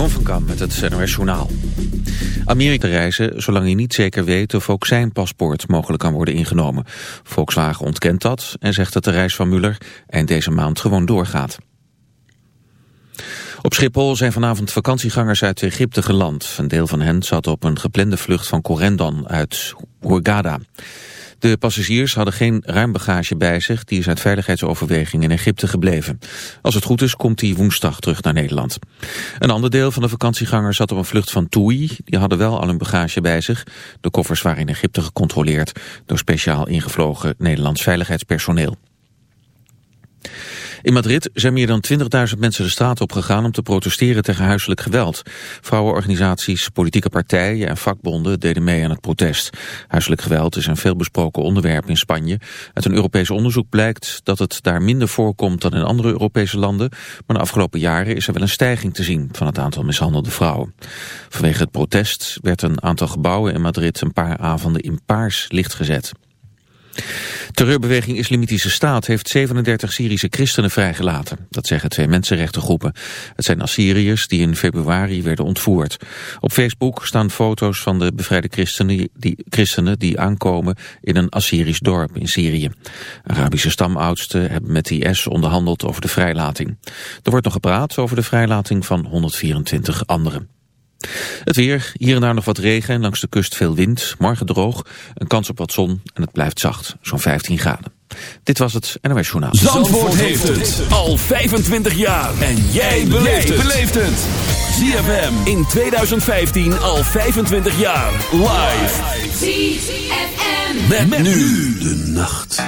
Jeroen van Kam met het NOS Journaal. Amerika reizen zolang hij niet zeker weet of ook zijn paspoort mogelijk kan worden ingenomen. Volkswagen ontkent dat en zegt dat de reis van Muller eind deze maand gewoon doorgaat. Op Schiphol zijn vanavond vakantiegangers uit Egypte geland. Een deel van hen zat op een geplande vlucht van Corendon uit Hurghada. De passagiers hadden geen ruim bagage bij zich. Die is uit veiligheidsoverweging in Egypte gebleven. Als het goed is, komt hij woensdag terug naar Nederland. Een ander deel van de vakantiegangers zat op een vlucht van Toei. Die hadden wel al hun bagage bij zich. De koffers waren in Egypte gecontroleerd door speciaal ingevlogen Nederlands veiligheidspersoneel. In Madrid zijn meer dan 20.000 mensen de straat op gegaan om te protesteren tegen huiselijk geweld. Vrouwenorganisaties, politieke partijen en vakbonden deden mee aan het protest. Huiselijk geweld is een veelbesproken onderwerp in Spanje. Uit een Europees onderzoek blijkt dat het daar minder voorkomt dan in andere Europese landen. Maar de afgelopen jaren is er wel een stijging te zien van het aantal mishandelde vrouwen. Vanwege het protest werd een aantal gebouwen in Madrid een paar avonden in paars licht gezet. Terreurbeweging Islamitische Staat heeft 37 Syrische christenen vrijgelaten. Dat zeggen twee mensenrechtengroepen. Het zijn Assyriërs die in februari werden ontvoerd. Op Facebook staan foto's van de bevrijde christenen die, christenen die aankomen in een Assyrisch dorp in Syrië. Arabische stamoudsten hebben met IS onderhandeld over de vrijlating. Er wordt nog gepraat over de vrijlating van 124 anderen. Het weer, hier en daar nog wat regen en langs de kust veel wind. Morgen droog, een kans op wat zon en het blijft zacht, zo'n 15 graden. Dit was het NOS Journaal. Zandvoort, heeft het al 25 jaar. En jij beleeft het. ZFM in 2015 al 25 jaar. Live. ZFM. met nu de nacht.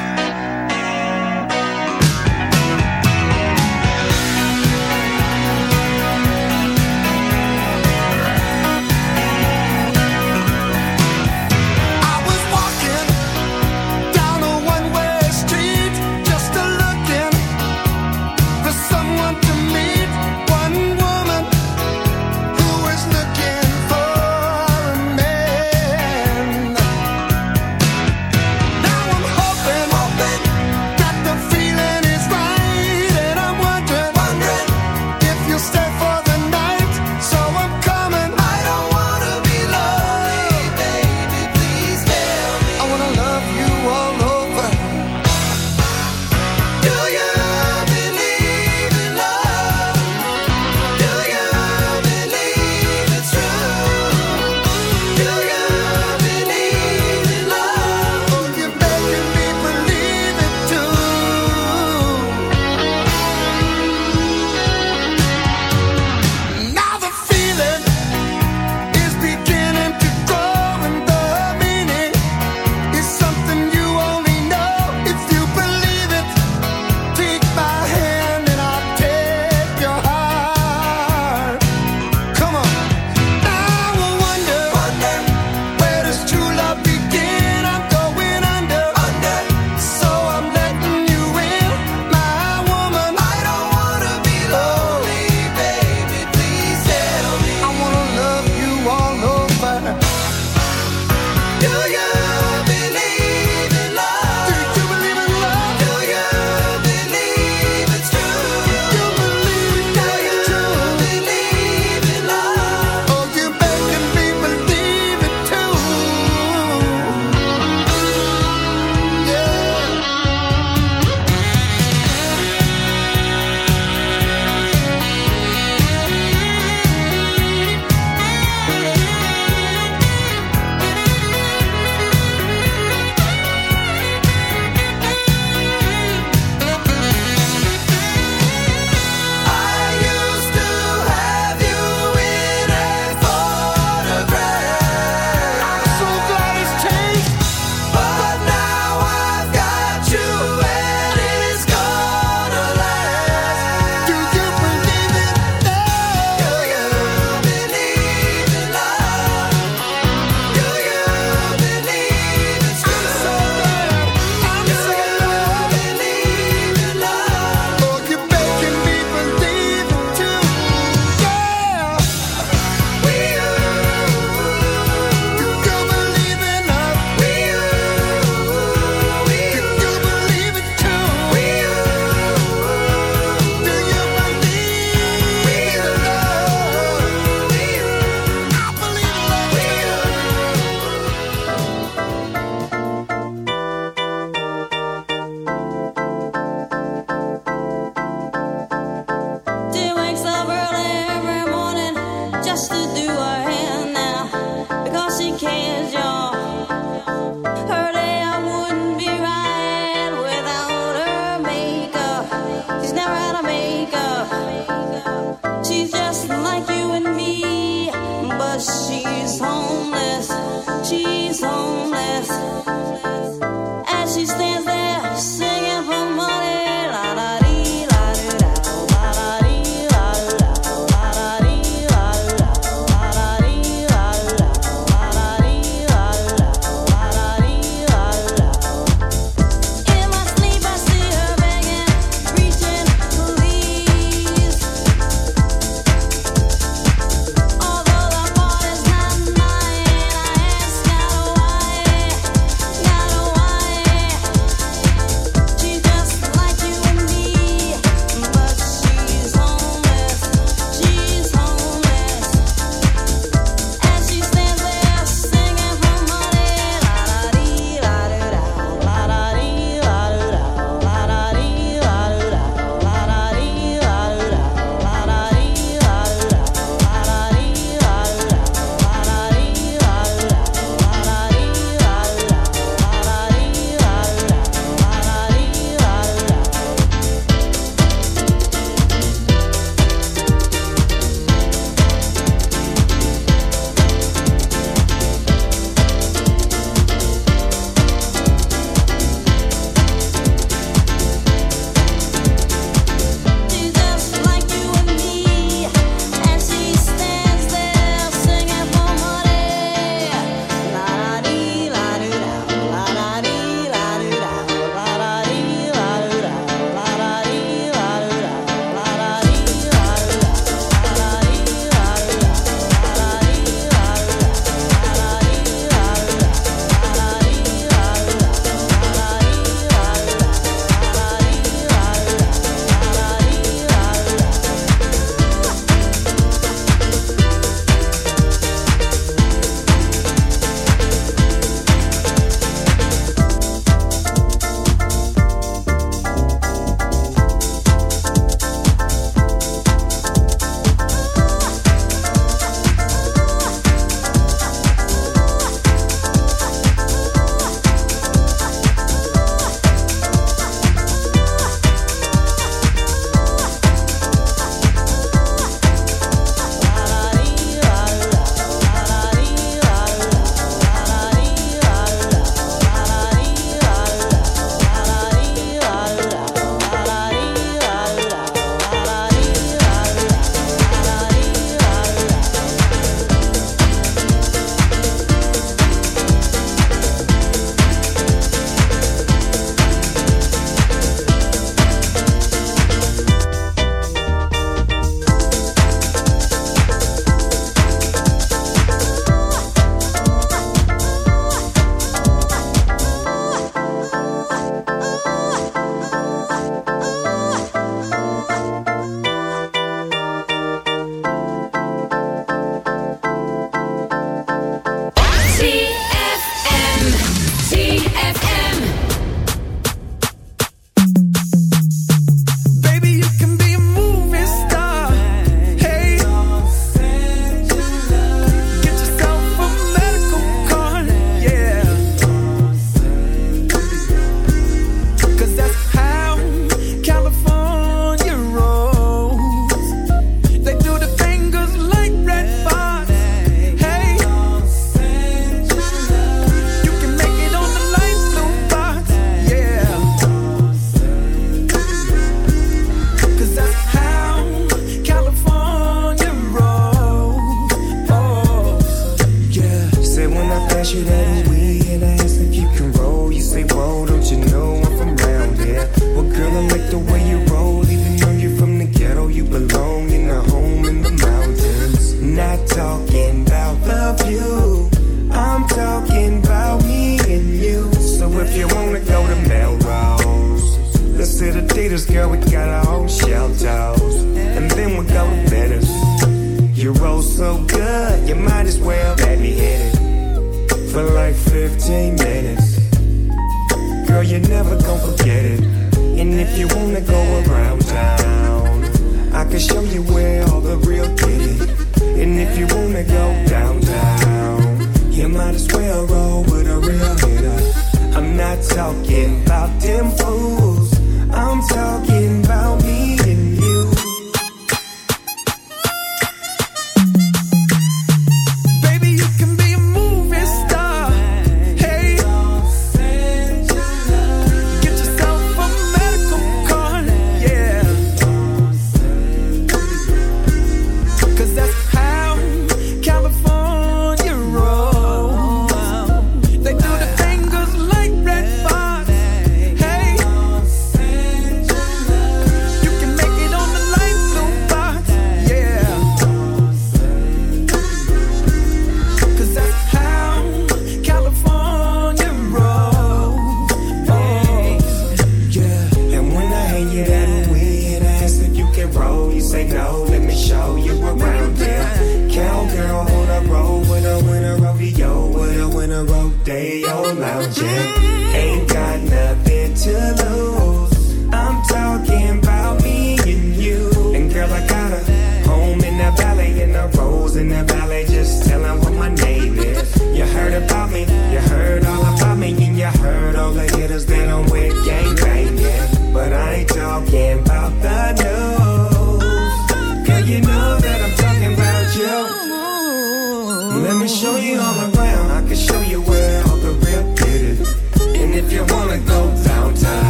songless.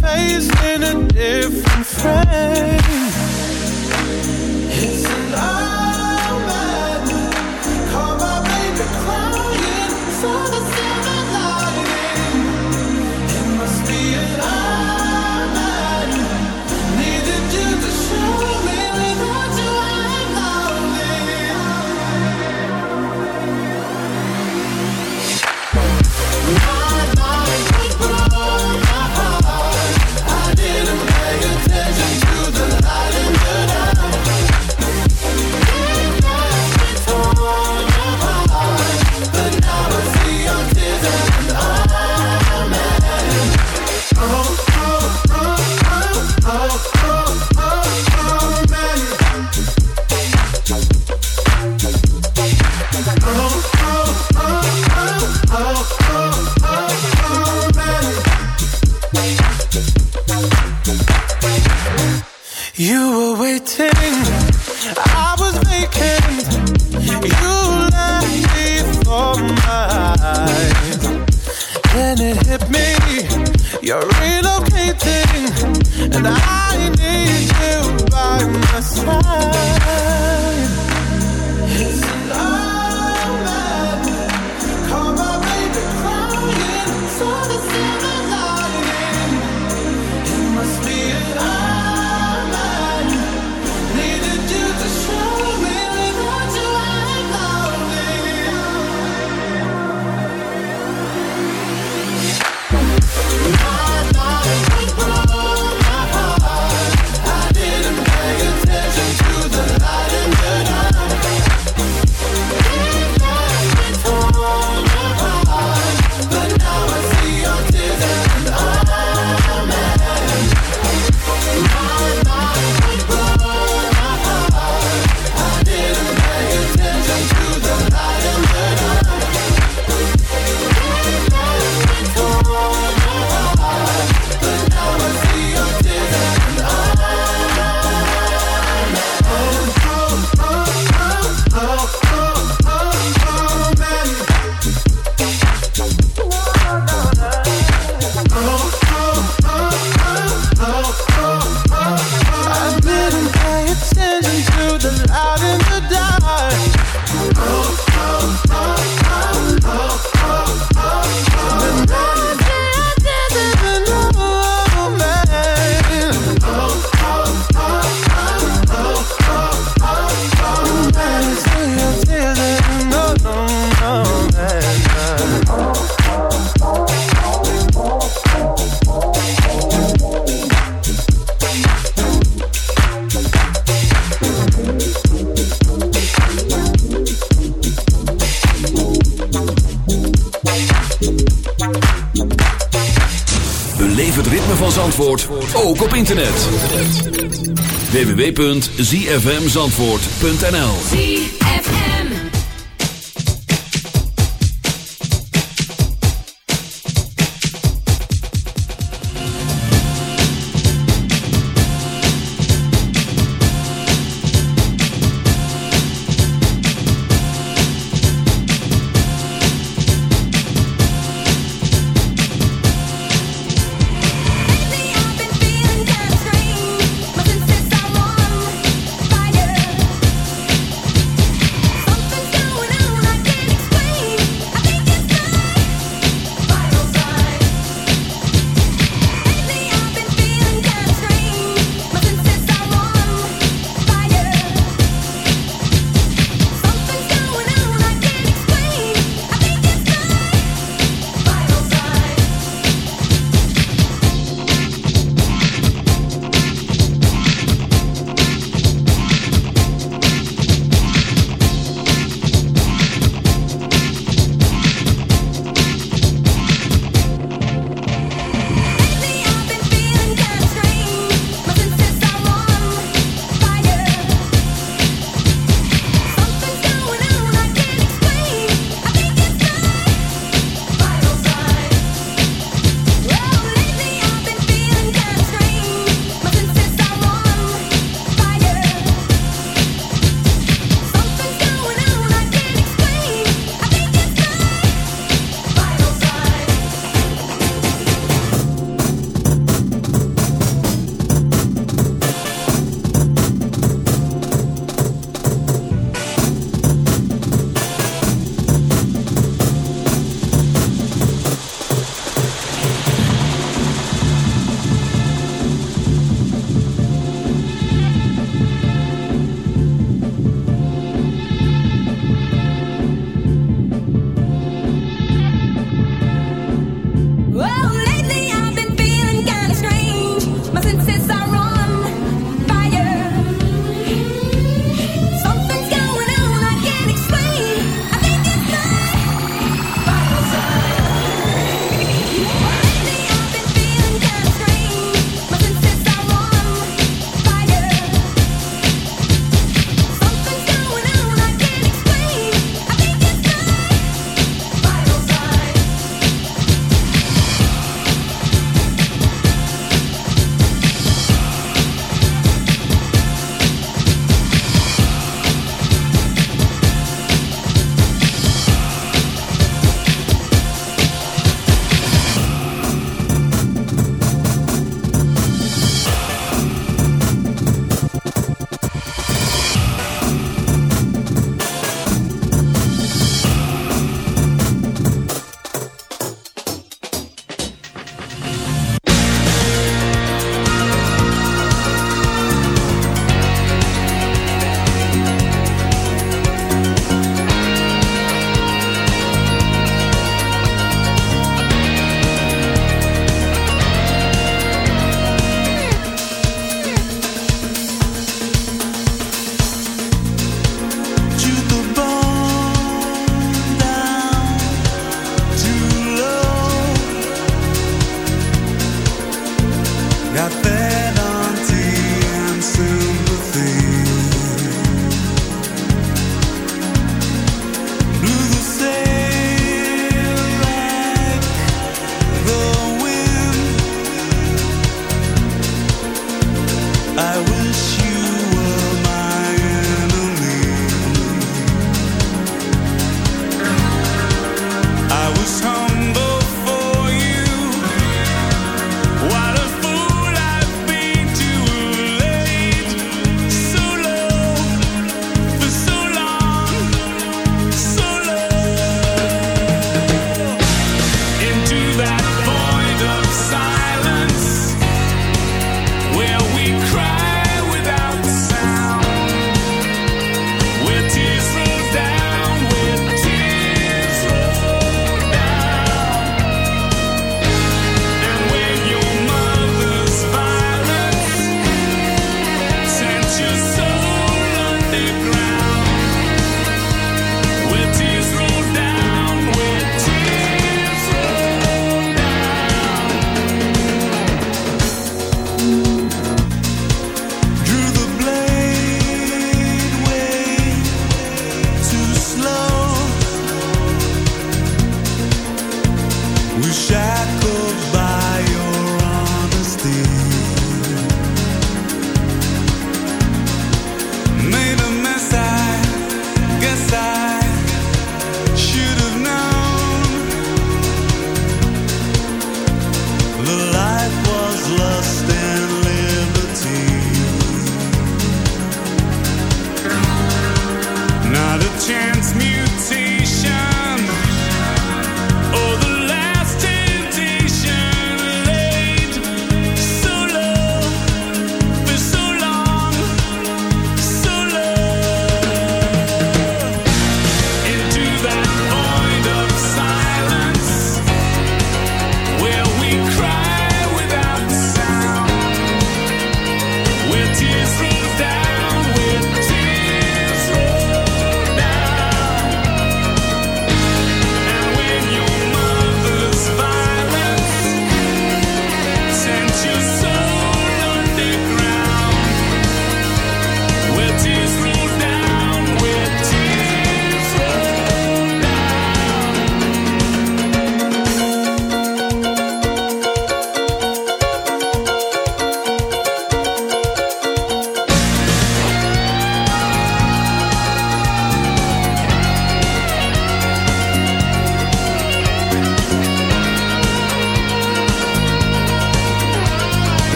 Face in a different frame. It's an www.zfmzandvoort.nl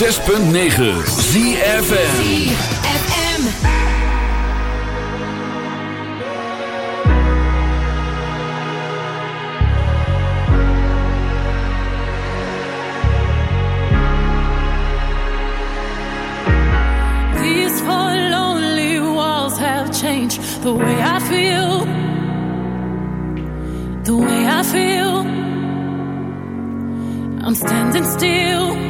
106.9 changed the way I feel, the way I feel. I'm standing still.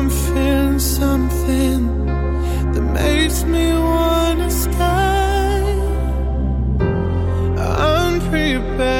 something, something that makes me wanna stay. I'm prepared.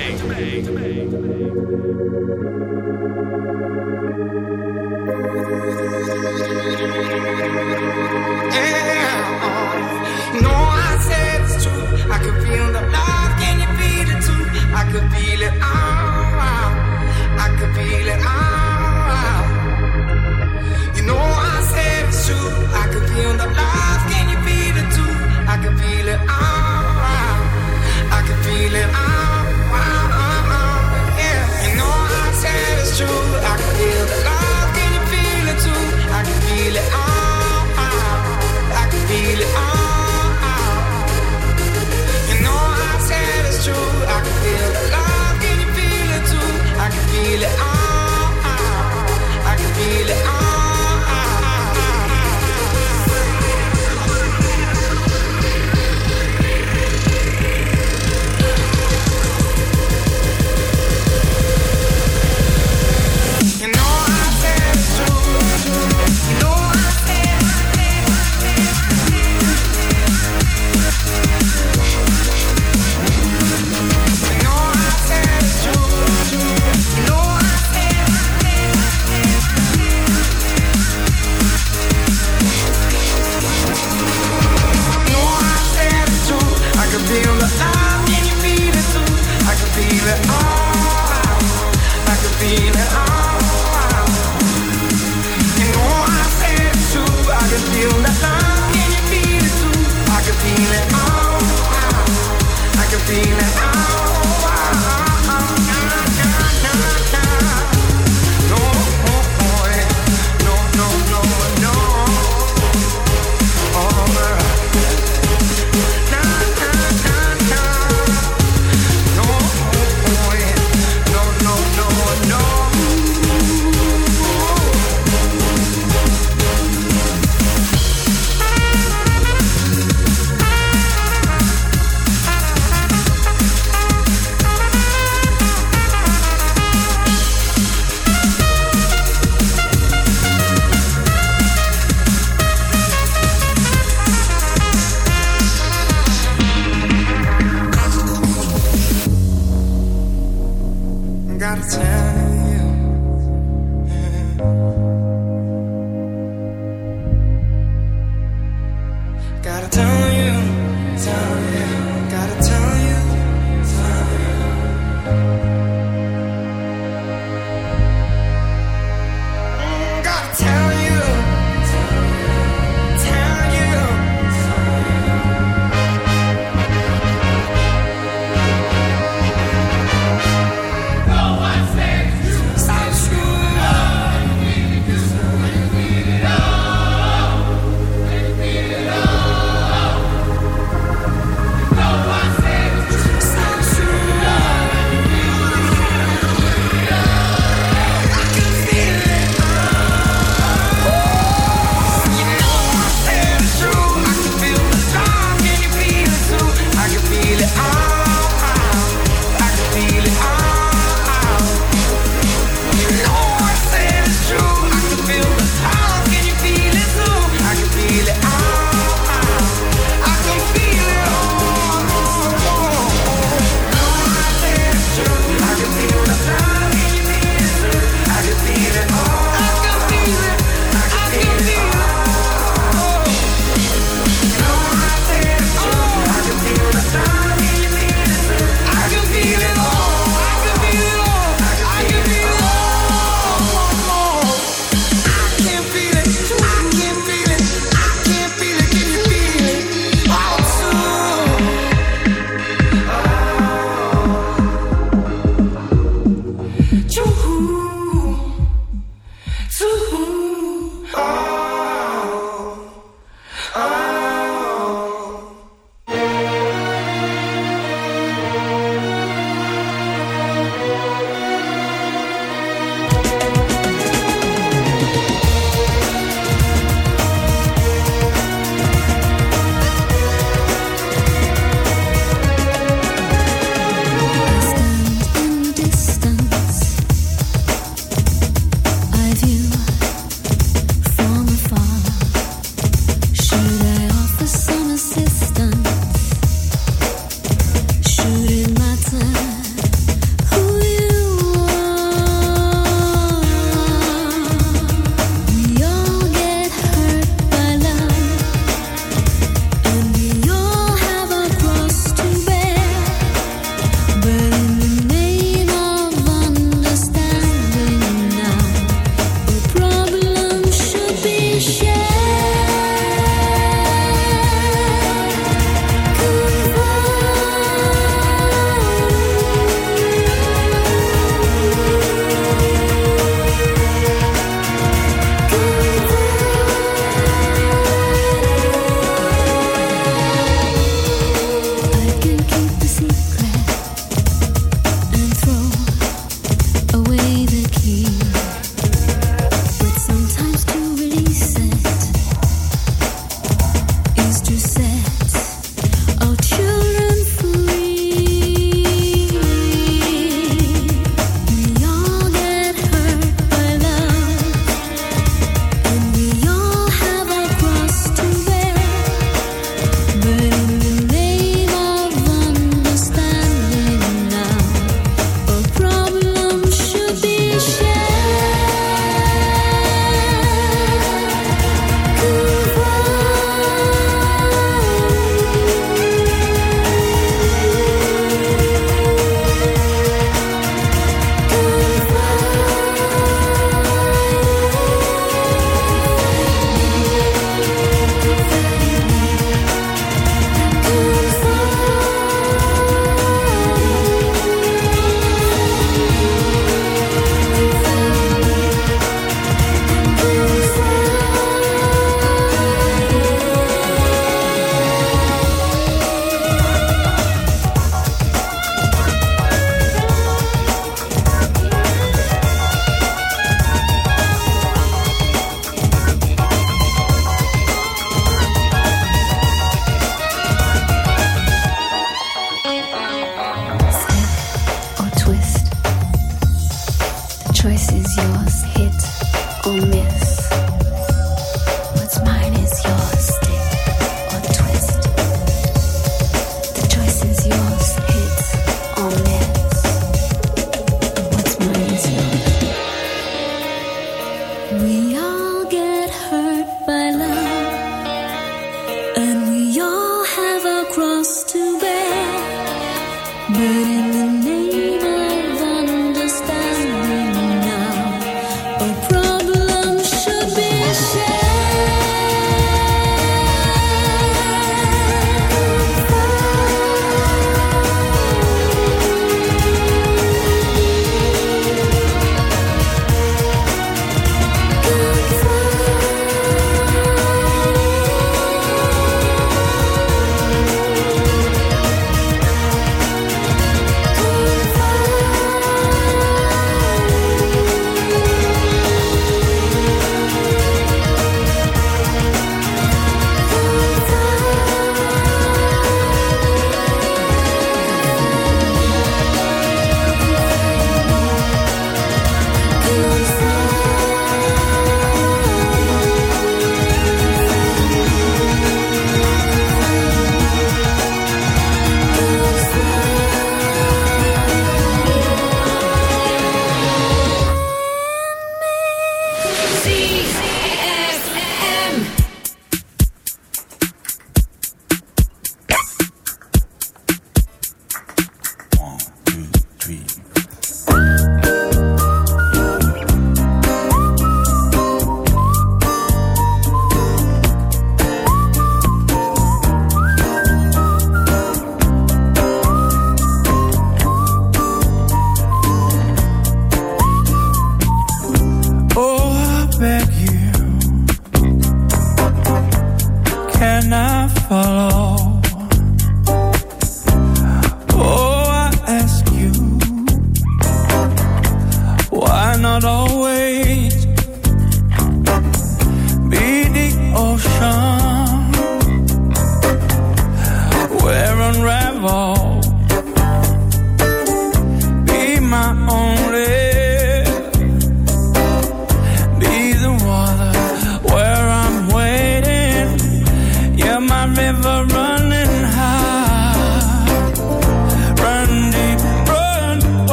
feel it. I